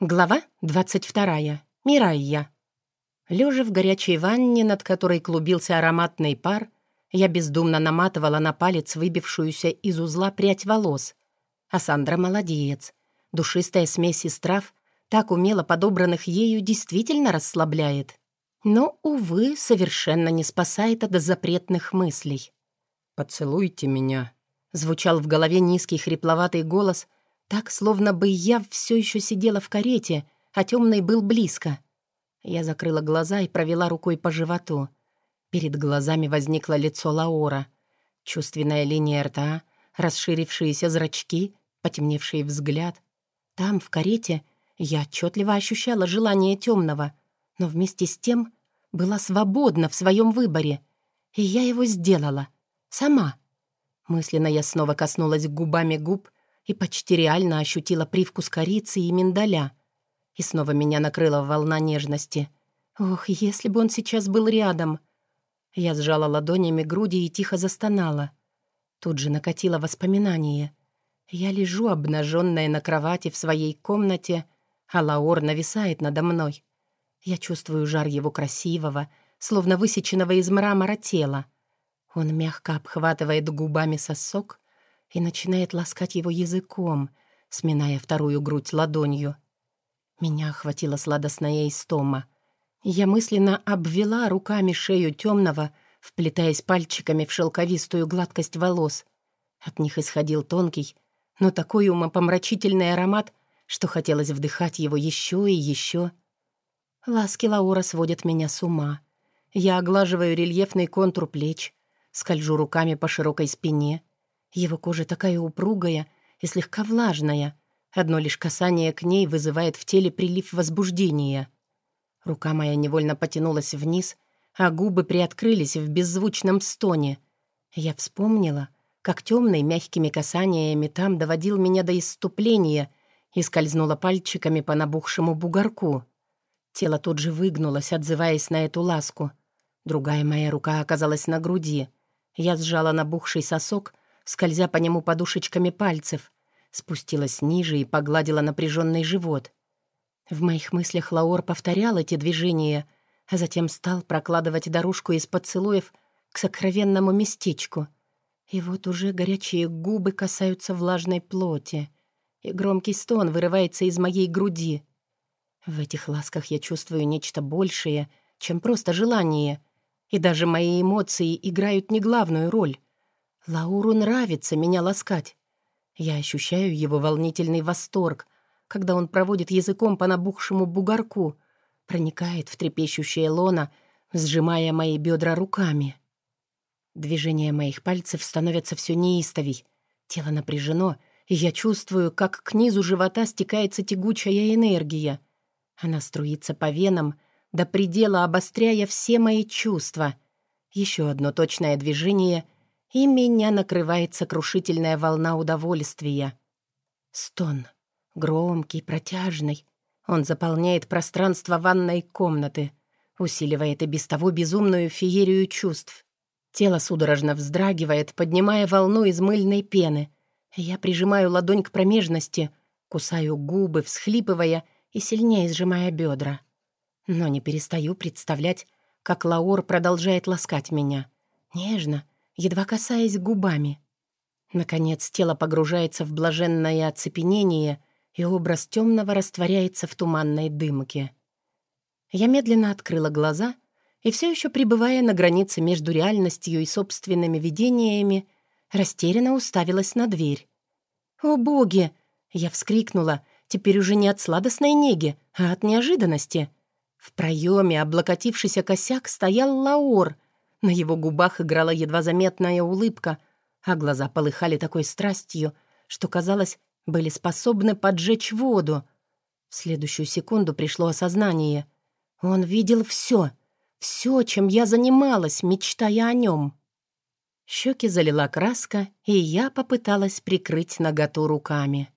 Глава 22. Мирайя. Лежа в горячей ванне, над которой клубился ароматный пар, я бездумно наматывала на палец выбившуюся из узла прядь волос. А Сандра молодец. Душистая смесь из трав, так умело подобранных ею, действительно расслабляет. Но, увы, совершенно не спасает от запретных мыслей. «Поцелуйте меня», — звучал в голове низкий хрипловатый голос — так, словно бы я все еще сидела в карете, а темный был близко. Я закрыла глаза и провела рукой по животу. Перед глазами возникло лицо Лаора. Чувственная линия рта, расширившиеся зрачки, потемневший взгляд. Там, в карете, я отчетливо ощущала желание темного, но вместе с тем была свободна в своем выборе. И я его сделала. Сама. Мысленно я снова коснулась губами губ и почти реально ощутила привкус корицы и миндаля. И снова меня накрыла волна нежности. Ох, если бы он сейчас был рядом! Я сжала ладонями груди и тихо застонала. Тут же накатило воспоминание. Я лежу, обнаженная на кровати в своей комнате, а Лаор нависает надо мной. Я чувствую жар его красивого, словно высеченного из мрамора тела. Он мягко обхватывает губами сосок, и начинает ласкать его языком, сминая вторую грудь ладонью. Меня охватила сладостная истома. Я мысленно обвела руками шею темного, вплетаясь пальчиками в шелковистую гладкость волос. От них исходил тонкий, но такой умопомрачительный аромат, что хотелось вдыхать его еще и еще. Ласки Лаура сводят меня с ума. Я оглаживаю рельефный контур плеч, скольжу руками по широкой спине, его кожа такая упругая и слегка влажная. Одно лишь касание к ней вызывает в теле прилив возбуждения. Рука моя невольно потянулась вниз, а губы приоткрылись в беззвучном стоне. Я вспомнила, как темный мягкими касаниями там доводил меня до исступления и скользнула пальчиками по набухшему бугорку. Тело тут же выгнулось, отзываясь на эту ласку. Другая моя рука оказалась на груди. Я сжала набухший сосок — скользя по нему подушечками пальцев, спустилась ниже и погладила напряженный живот. В моих мыслях Лаор повторял эти движения, а затем стал прокладывать дорожку из поцелуев к сокровенному местечку. И вот уже горячие губы касаются влажной плоти, и громкий стон вырывается из моей груди. В этих ласках я чувствую нечто большее, чем просто желание, и даже мои эмоции играют не главную роль. Лауру нравится меня ласкать. Я ощущаю его волнительный восторг, когда он проводит языком по набухшему бугорку, проникает в трепещущее лоно, сжимая мои бедра руками. Движения моих пальцев становятся все неистовей. Тело напряжено, и я чувствую, как к низу живота стекается тягучая энергия. Она струится по венам, до предела обостряя все мои чувства. Еще одно точное движение — и меня накрывает сокрушительная волна удовольствия. Стон. Громкий, протяжный. Он заполняет пространство ванной комнаты, усиливает и без того безумную феерию чувств. Тело судорожно вздрагивает, поднимая волну из мыльной пены. Я прижимаю ладонь к промежности, кусаю губы, всхлипывая и сильнее сжимая бедра. Но не перестаю представлять, как Лаур продолжает ласкать меня. Нежно, едва касаясь губами. Наконец тело погружается в блаженное оцепенение, и образ темного растворяется в туманной дымке. Я медленно открыла глаза и, все еще пребывая на границе между реальностью и собственными видениями, растерянно уставилась на дверь. «О, боги!» — я вскрикнула, теперь уже не от сладостной неги, а от неожиданности. В проеме, облокотившийся косяк, стоял Лаор — на его губах играла едва заметная улыбка, а глаза полыхали такой страстью, что, казалось, были способны поджечь воду. В следующую секунду пришло осознание. Он видел все, все, чем я занималась, мечтая о нем. Щеки залила краска, и я попыталась прикрыть наготу руками.